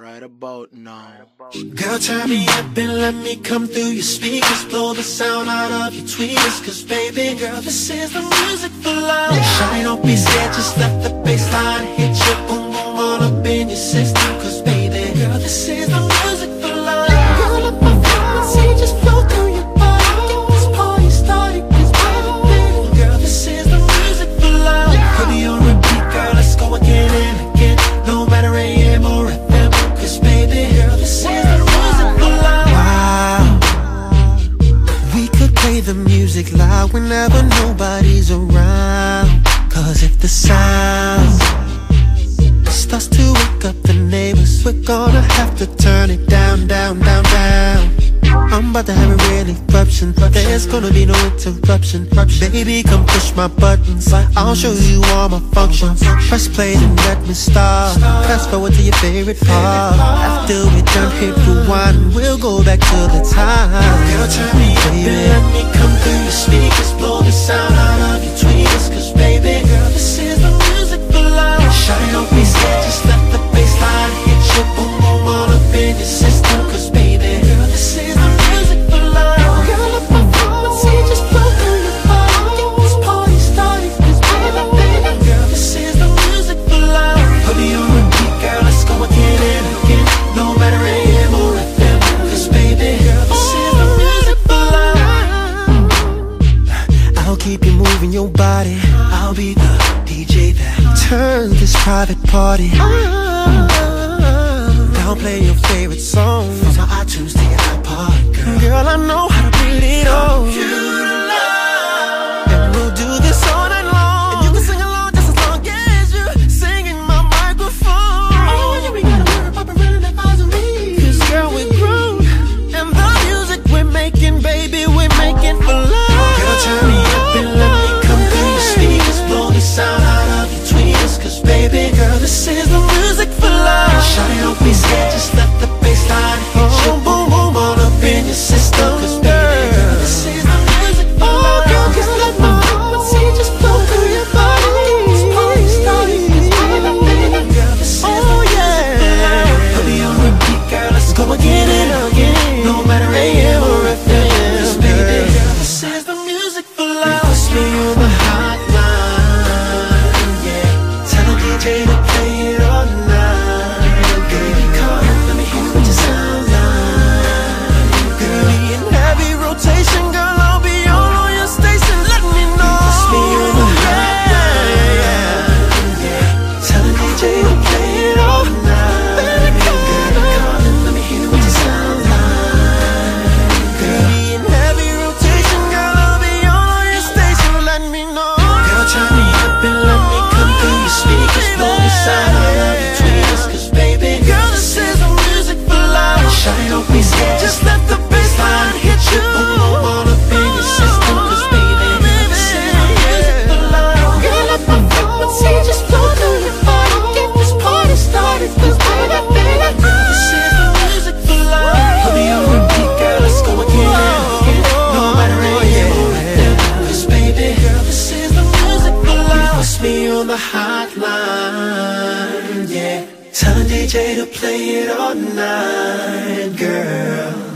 Right about now. Girl, turn me up and let me come through your speakers. Blow the sound out of your tweeters. Cause baby, girl, this is the music for love. Shine, don't be scared, just let the music loud whenever nobody's around. Cause if the sound starts to wake up the neighbors We're gonna have to turn it down, down, down, down. I'm about to have a real eruption. There's gonna be no interruption. Baby, come push my buttons. I'll show you all my functions. Press play and let me start. Fast forward to your favorite part. After we're done, hit rewind. We'll go back to the time. Girl, turn me up and let me come I'll be the DJ that turn this private party Downplay your favorite songs. From my iTunes to your iPod, girl. Girl, I know how to beat it. This is the music for life. Shawty, don't be scared, just let the bass line hotline, yeah. Tell DJ to play it all night, girl.